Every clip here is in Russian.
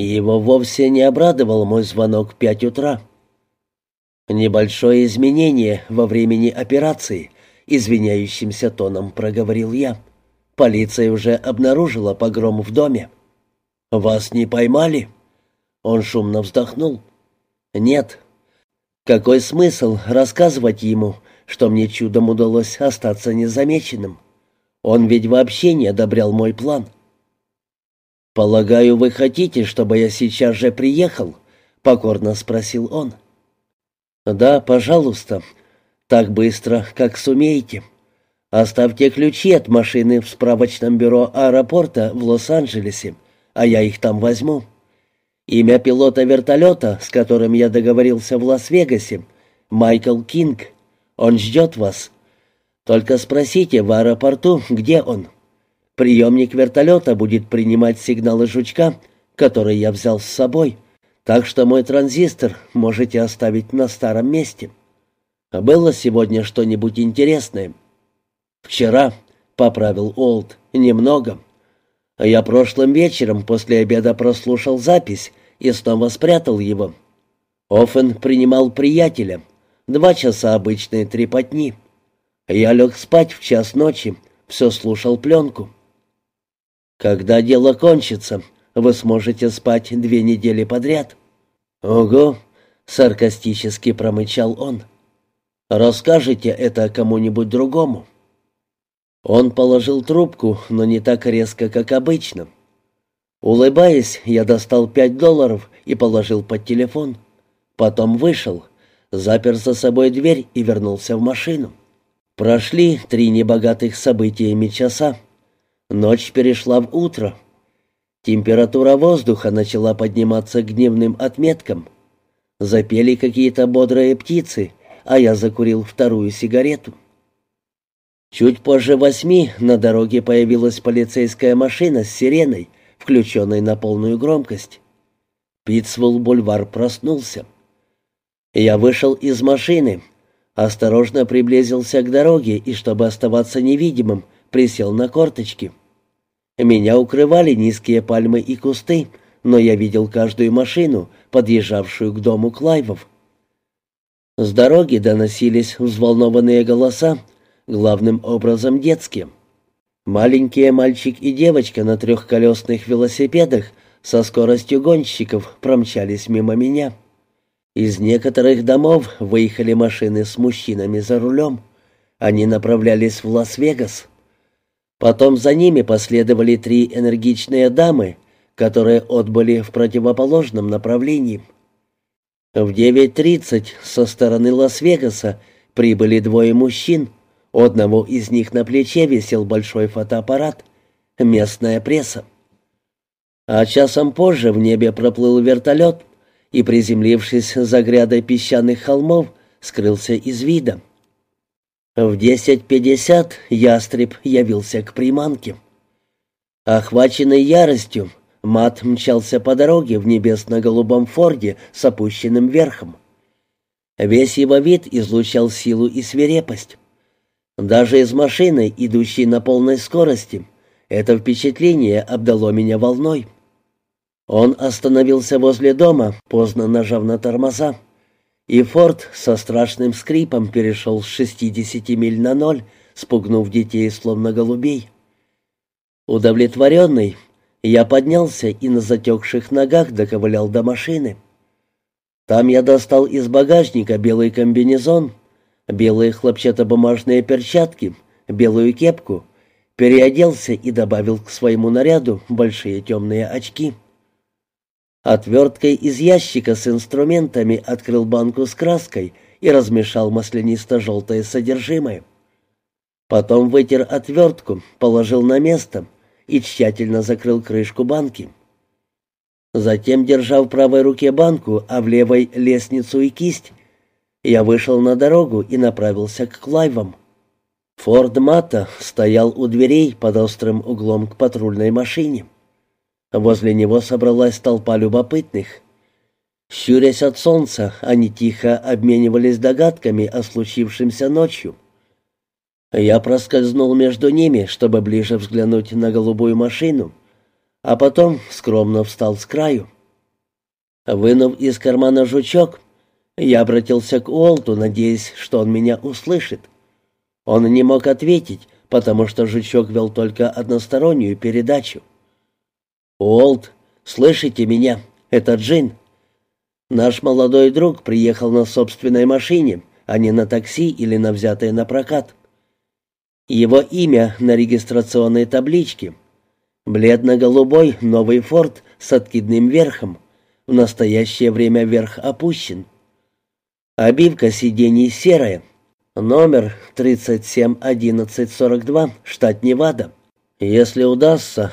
Его вовсе не обрадовал мой звонок в пять утра. «Небольшое изменение во времени операции», — извиняющимся тоном проговорил я. «Полиция уже обнаружила погром в доме». «Вас не поймали?» Он шумно вздохнул. «Нет. Какой смысл рассказывать ему, что мне чудом удалось остаться незамеченным? Он ведь вообще не одобрял мой план». «Полагаю, вы хотите, чтобы я сейчас же приехал?» — покорно спросил он. «Да, пожалуйста. Так быстро, как сумеете. Оставьте ключи от машины в справочном бюро аэропорта в Лос-Анджелесе, а я их там возьму». Имя пилота вертолета, с которым я договорился в Лас-Вегасе, Майкл Кинг. Он ждет вас. Только спросите в аэропорту, где он. Приемник вертолета будет принимать сигналы жучка, который я взял с собой, так что мой транзистор можете оставить на старом месте. Было сегодня что-нибудь интересное? Вчера, — поправил Олд, — немного. Я прошлым вечером после обеда прослушал запись и снова спрятал его. Оффен принимал приятеля. Два часа обычной трепотни. Я лег спать в час ночи, все слушал пленку. Когда дело кончится, вы сможете спать две недели подряд. Ого, саркастически промычал он. Расскажите это кому-нибудь другому. Он положил трубку, но не так резко, как обычно. Улыбаясь, я достал пять долларов и положил под телефон. Потом вышел, запер за собой дверь и вернулся в машину. Прошли три небогатых событиями часа. Ночь перешла в утро. Температура воздуха начала подниматься к дневным отметкам. Запели какие-то бодрые птицы, а я закурил вторую сигарету. Чуть позже восьми на дороге появилась полицейская машина с сиреной, включенной на полную громкость. Питсвелл-бульвар проснулся. Я вышел из машины, осторожно приблизился к дороге и, чтобы оставаться невидимым, присел на корточки. Меня укрывали низкие пальмы и кусты, но я видел каждую машину, подъезжавшую к дому Клайвов. С дороги доносились взволнованные голоса, главным образом детские. Маленькие мальчик и девочка на трехколесных велосипедах со скоростью гонщиков промчались мимо меня. Из некоторых домов выехали машины с мужчинами за рулем. Они направлялись в Лас-Вегас. Потом за ними последовали три энергичные дамы, которые отбыли в противоположном направлении. В 9.30 со стороны Лас-Вегаса прибыли двое мужчин, у одного из них на плече висел большой фотоаппарат. Местная пресса. А часом позже в небе проплыл вертолет и, приземлившись за грядой песчаных холмов, скрылся из вида. В 10.50 ястреб явился к приманке. Охваченный яростью, Мат мчался по дороге в небесно-голубом форде с опущенным верхом. Весь его вид излучал силу и свирепость. Даже из машины, идущей на полной скорости, это впечатление обдало меня волной. Он остановился возле дома, поздно нажав на тормоза, и Форд со страшным скрипом перешел с 60 миль на ноль, спугнув детей словно голубей. Удовлетворенный, я поднялся и на затекших ногах доковылял до машины. Там я достал из багажника белый комбинезон — белые хлопчатобумажные перчатки, белую кепку, переоделся и добавил к своему наряду большие темные очки. Отверткой из ящика с инструментами открыл банку с краской и размешал маслянисто-желтое содержимое. Потом вытер отвертку, положил на место и тщательно закрыл крышку банки. Затем, держа в правой руке банку, а в левой лестницу и кисть, я вышел на дорогу и направился к Клайвам. Форд Мата стоял у дверей под острым углом к патрульной машине. Возле него собралась толпа любопытных. Щурясь от солнца, они тихо обменивались догадками о случившемся ночью. Я проскользнул между ними, чтобы ближе взглянуть на голубую машину, а потом скромно встал с краю. Вынув из кармана жучок, я обратился к Уолту, надеясь, что он меня услышит. Он не мог ответить, потому что жучок вел только одностороннюю передачу. «Уолт, слышите меня? Это Джин. Наш молодой друг приехал на собственной машине, а не на такси или на взятое на прокат. Его имя на регистрационной табличке. Бледно-голубой новый «Форд» с откидным верхом. В настоящее время верх опущен. Обивка сидений серая. Номер 371142, штат Невада. Если удастся,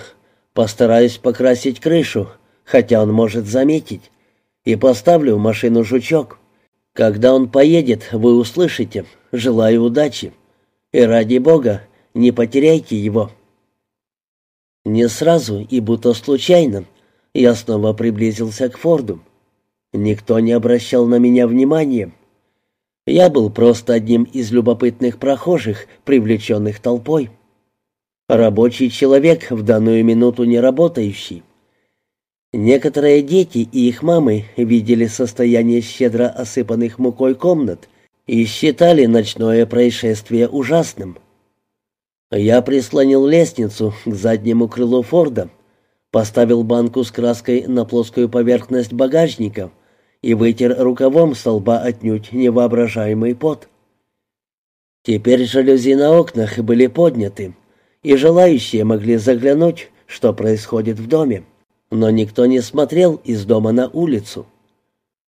постараюсь покрасить крышу, хотя он может заметить, и поставлю в машину жучок. Когда он поедет, вы услышите. Желаю удачи. И ради Бога, не потеряйте его. Не сразу и будто случайно я снова приблизился к Форду. Никто не обращал на меня внимания. Я был просто одним из любопытных прохожих, привлеченных толпой. Рабочий человек, в данную минуту не работающий. Некоторые дети и их мамы видели состояние щедро осыпанных мукой комнат и считали ночное происшествие ужасным. Я прислонил лестницу к заднему крылу Форда, поставил банку с краской на плоскую поверхность багажника и вытер рукавом со лба отнюдь невоображаемый пот. Теперь жалюзи на окнах были подняты, и желающие могли заглянуть, что происходит в доме. Но никто не смотрел из дома на улицу.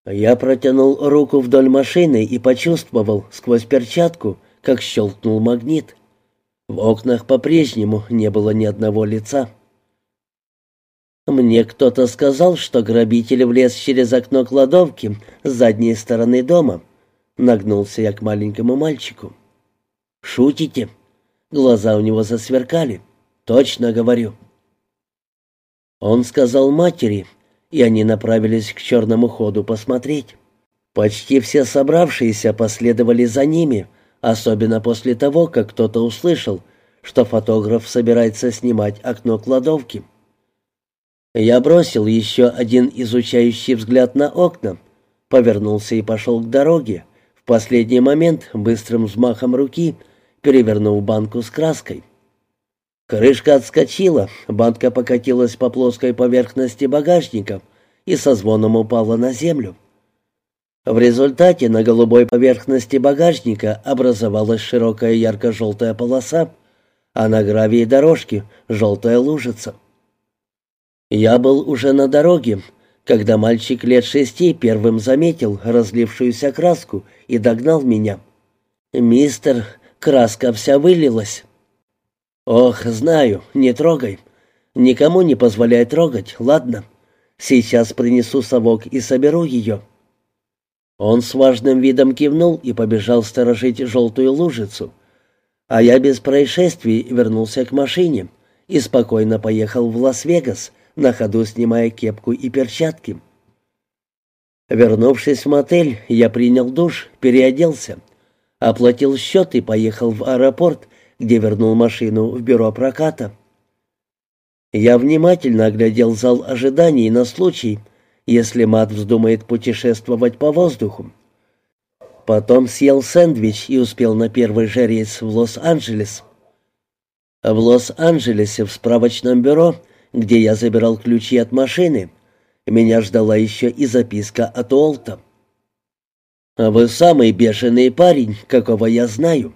Я протянул руку вдоль машины и почувствовал сквозь перчатку, как щелкнул магнит. В окнах по-прежнему не было ни одного лица. Мне кто-то сказал, что грабитель влез через окно кладовки с задней стороны дома. Нагнулся я к маленькому мальчику. «Шутите?» Глаза у него засверкали. «Точно говорю». Он сказал матери, и они направились к черному ходу посмотреть. Почти все собравшиеся последовали за ними, особенно после того, как кто-то услышал, что фотограф собирается снимать окно кладовки. Я бросил еще один изучающий взгляд на окна, повернулся и пошел к дороге, в последний момент быстрым взмахом руки перевернув банку с краской. Крышка отскочила, банка покатилась по плоской поверхности багажника и со звоном упала на землю. В результате на голубой поверхности багажника образовалась широкая ярко-желтая полоса, а на гравии дорожки — желтая лужица. Я был уже на дороге, когда мальчик лет шести первым заметил разлившуюся краску и догнал меня. «Мистер, краска вся вылилась». «Ох, знаю, не трогай. Никому не позволяй трогать, ладно? Сейчас принесу совок и соберу ее». Он с важным видом кивнул и побежал сторожить желтую лужицу. А я без происшествий вернулся к машине и спокойно поехал в Лас-Вегас, на ходу снимая кепку и перчатки. Вернувшись в мотель, я принял душ, переоделся, оплатил счет и поехал в аэропорт, где вернул машину в бюро проката. Я внимательно оглядел зал ожиданий на случай, если Мат вздумает путешествовать по воздуху. Потом съел сэндвич и успел на первый же рейс в Лос-Анджелес. В Лос-Анджелесе в справочном бюро, где я забирал ключи от машины, меня ждала еще и записка от Олта. «Вы самый бешеный парень, какого я знаю.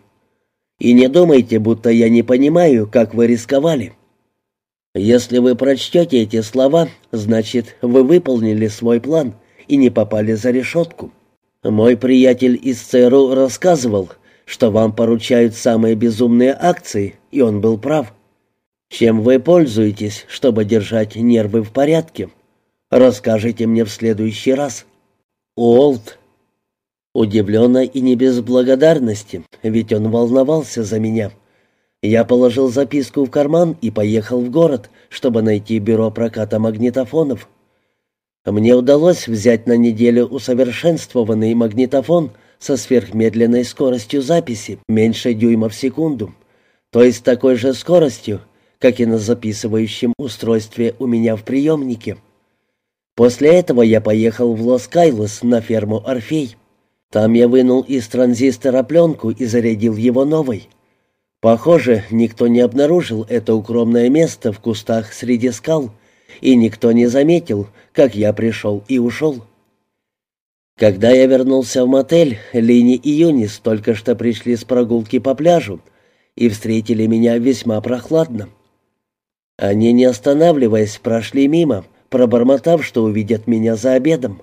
И не думайте, будто я не понимаю, как вы рисковали. Если вы прочтете эти слова, значит, вы выполнили свой план и не попали за решетку. Мой приятель из ЦРУ рассказывал, что вам поручают самые безумные акции, и он был прав. Чем вы пользуетесь, чтобы держать нервы в порядке? Расскажите мне в следующий раз. Уолт Удивленно и не без благодарности, ведь он волновался за меня. Я положил записку в карман и поехал в город, чтобы найти бюро проката магнитофонов. Мне удалось взять на неделю усовершенствованный магнитофон со сверхмедленной скоростью записи, меньше дюйма в секунду, то есть такой же скоростью, как и на записывающем устройстве у меня в приемнике. После этого я поехал в Лос-Кайлос на ферму «Орфей». Там я вынул из транзистора пленку и зарядил его новой. Похоже, никто не обнаружил это укромное место в кустах среди скал, и никто не заметил, как я пришел и ушел. Когда я вернулся в мотель, Лини и Юнис только что пришли с прогулки по пляжу и встретили меня весьма прохладно. Они, не останавливаясь, прошли мимо, пробормотав, что увидят меня за обедом.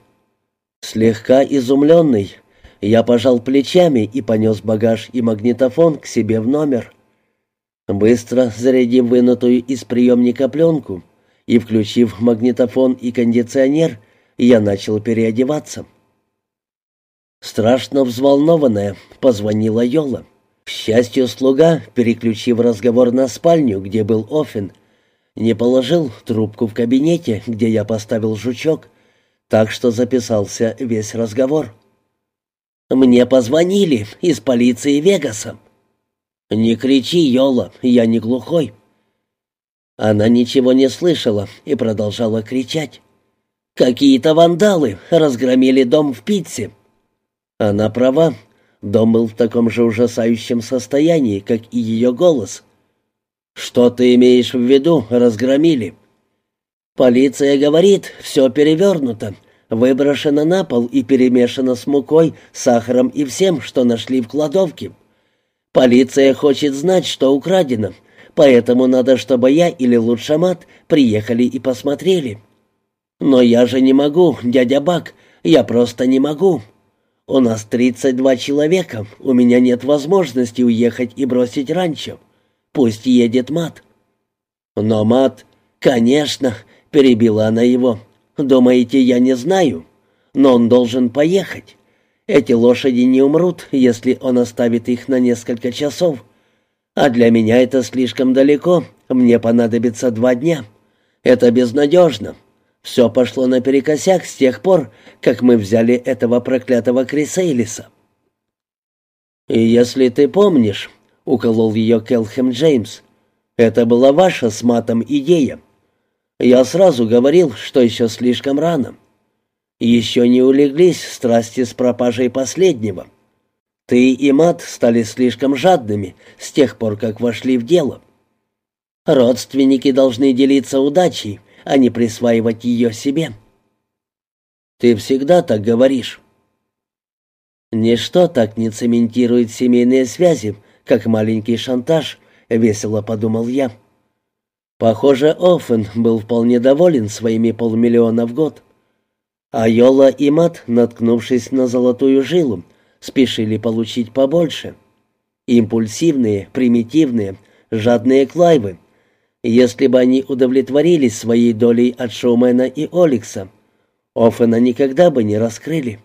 Слегка изумленный, я пожал плечами и понес багаж и магнитофон к себе в номер. Быстро зарядив вынутую из приемника пленку и включив магнитофон и кондиционер, я начал переодеваться. Страшно взволнованная, позвонила Йола. К счастью, слуга, переключив разговор на спальню, где был Офин, не положил трубку в кабинете, где я поставил жучок, так что записался весь разговор. «Мне позвонили из полиции Вегаса». «Не кричи, Йола, я не глухой». Она ничего не слышала и продолжала кричать. «Какие-то вандалы разгромили дом в Питсе». Она права. Дом был в таком же ужасающем состоянии, как и ее голос. «Что ты имеешь в виду, разгромили?» «Полиция говорит, все перевернуто, выброшено на пол и перемешано с мукой, сахаром и всем, что нашли в кладовке. Полиция хочет знать, что украдено, поэтому надо, чтобы я или лучше мат приехали и посмотрели. Но я же не могу, дядя Бак, я просто не могу. У нас 32 человека, у меня нет возможности уехать и бросить ранчо. Пусть едет Мат». «Но Мат...» «Конечно», — перебила она его. «Думаете, я не знаю? Но он должен поехать. Эти лошади не умрут, если он оставит их на несколько часов. А для меня это слишком далеко, мне понадобится два дня. Это безнадежно. Все пошло наперекосяк с тех пор, как мы взяли этого проклятого Крисейлиса». «И если ты помнишь, — уколол ее Келхем Джеймс. «Это была ваша с матом идея. Я сразу говорил, что еще слишком рано. Еще не улеглись страсти с пропажей последнего. Ты и мат стали слишком жадными с тех пор, как вошли в дело. Родственники должны делиться удачей, а не присваивать ее себе». «Ты всегда так говоришь». «Ничто так не цементирует семейные связи, как маленький шантаж», — весело подумал я. Похоже, Оффен был вполне доволен своими полмиллиона в год. А Йола и Мат, наткнувшись на золотую жилу, спешили получить побольше. Импульсивные, примитивные, жадные клайвы. Если бы они удовлетворились своей долей от Шоумена и Оликса, Оффена никогда бы не раскрыли.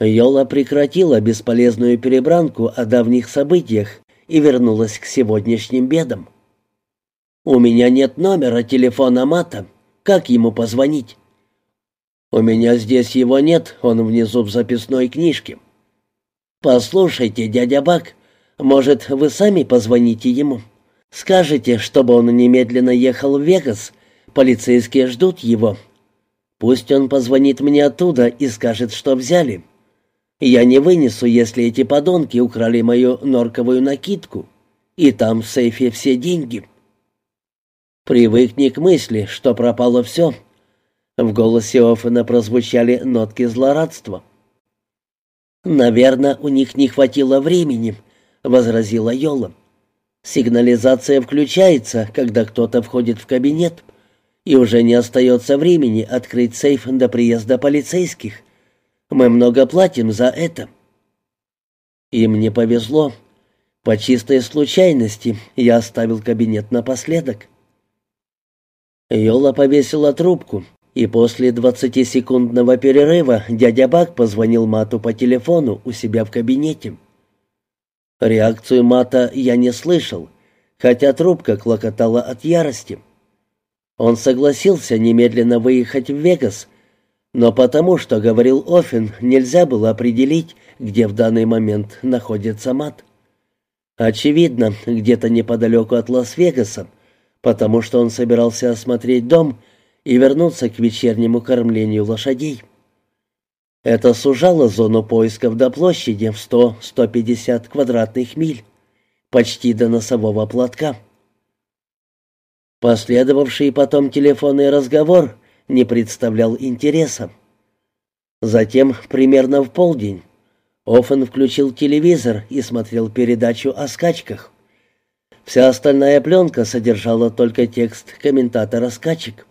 Йола прекратила бесполезную перебранку о давних событиях и вернулась к сегодняшним бедам. «У меня нет номера телефона Мата. Как ему позвонить?» «У меня здесь его нет, он внизу в записной книжке». «Послушайте, дядя Бак, может, вы сами позвоните ему? Скажете, чтобы он немедленно ехал в Вегас. Полицейские ждут его. Пусть он позвонит мне оттуда и скажет, что взяли». Я не вынесу, если эти подонки украли мою норковую накидку, и там в сейфе все деньги. Привыкни к мысли, что пропало все. В голосе Оффена прозвучали нотки злорадства. «Наверное, у них не хватило времени», — возразила Йола. «Сигнализация включается, когда кто-то входит в кабинет, и уже не остается времени открыть сейф до приезда полицейских. Мы много платим за это». Им не повезло. По чистой случайности я оставил кабинет напоследок. Йола повесила трубку, и после двадцатисекундного перерыва дядя Бак позвонил Мату по телефону у себя в кабинете. Реакцию Мата я не слышал, хотя трубка клокотала от ярости. Он согласился немедленно выехать в Вегас, но потому, что говорил Оффин, нельзя было определить, где в данный момент находится Мат. Очевидно, где-то неподалеку от Лас-Вегаса, потому что он собирался осмотреть дом и вернуться к вечернему кормлению лошадей. Это сужало зону поисков до площади в 100-150 квадратных миль, почти до носового платка. Последовавший потом телефонный разговор не представлял интереса. Затем, примерно в полдень, Оффен включил телевизор и смотрел передачу о скачках. Вся остальная пленка содержала только текст комментатора скачек.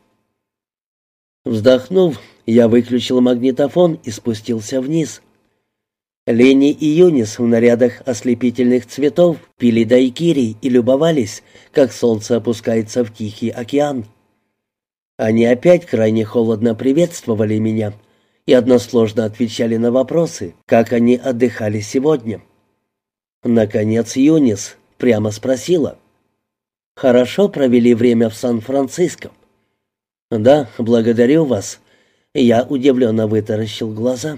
Вздохнув, я выключил магнитофон и спустился вниз. Лени и Юнис в нарядах ослепительных цветов пили дайкири и любовались, как солнце опускается в Тихий океан. Они опять крайне холодно приветствовали меня и односложно отвечали на вопросы, как они отдыхали сегодня. Наконец Юнис прямо спросила. «Хорошо провели время в Сан-Франциско?» «Да, благодарю вас». Я удивленно вытаращил глаза.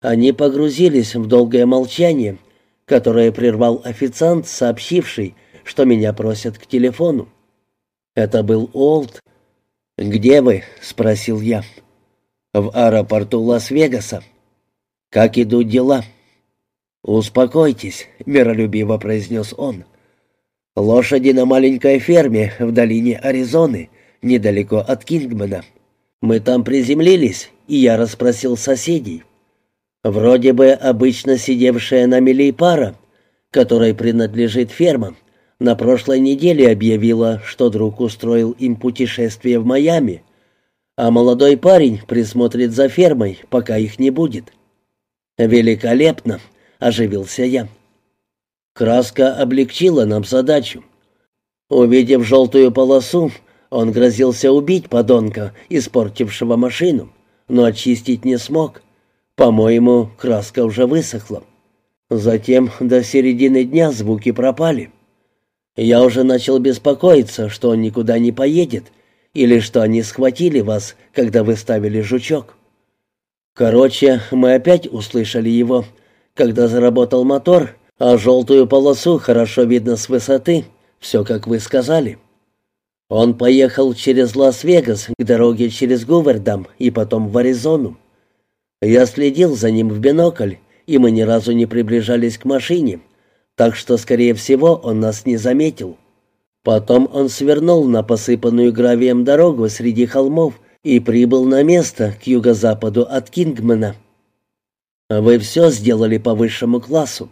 Они погрузились в долгое молчание, которое прервал официант, сообщивший, что меня просят к телефону. Это был Олд. «Где вы?» — спросил я. «В аэропорту Лас-Вегаса». «Как идут дела?» «Успокойтесь», — миролюбиво произнес он. «Лошади на маленькой ферме в долине Аризоны, недалеко от Кингмана. Мы там приземлились, и я расспросил соседей. Вроде бы обычно сидевшая на мели пара, которой принадлежит ферма, на прошлой неделе объявила, что друг устроил им путешествие в Майами, а молодой парень присмотрит за фермой, пока их не будет. «Великолепно!» — оживился я. Краска облегчила нам задачу. Увидев желтую полосу, он грозился убить подонка, испортившего машину, но очистить не смог. По-моему, краска уже высохла. Затем до середины дня звуки пропали. Я уже начал беспокоиться, что он никуда не поедет, или что они схватили вас, когда вы ставили жучок. Короче, мы опять услышали его, когда заработал мотор, а желтую полосу хорошо видно с высоты, все как вы сказали. Он поехал через Лас-Вегас к дороге через Гувердам и потом в Аризону. Я следил за ним в бинокль, и мы ни разу не приближались к машине, так что, скорее всего, он нас не заметил. Потом он свернул на посыпанную гравием дорогу среди холмов и прибыл на место к юго-западу от Кингмена. Вы все сделали по высшему классу.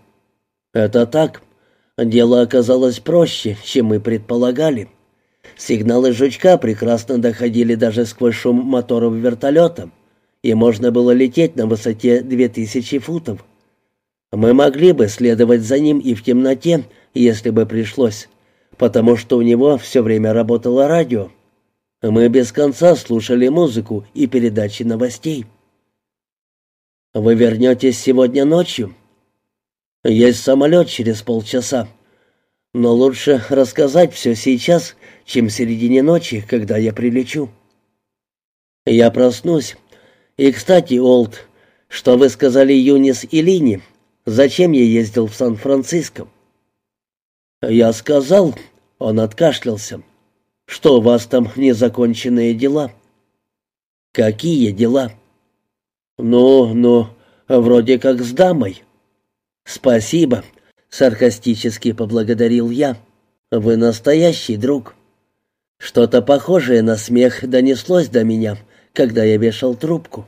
Это так. Дело оказалось проще, чем мы предполагали. Сигналы жучка прекрасно доходили даже сквозь шум моторов вертолета, и можно было лететь на высоте 2000 футов. Мы могли бы следовать за ним и в темноте, если бы пришлось, потому что у него все время работало радио. Мы без конца слушали музыку и передачи новостей. «Вы вернетесь сегодня ночью?» «Есть самолет через полчаса. Но лучше рассказать все сейчас, чем в середине ночи, когда я прилечу». «Я проснусь. И, кстати, Олд, что вы сказали Юнис и Лине? Зачем я ездил в Сан-Франциско?» «Я сказал...» — он откашлялся. «Что у вас там незаконченные дела?» «Какие дела?» «Ну, ну, вроде как с дамой». «Спасибо», — саркастически поблагодарил я. «Вы настоящий друг». Что-то похожее на смех донеслось до меня, когда я вешал трубку.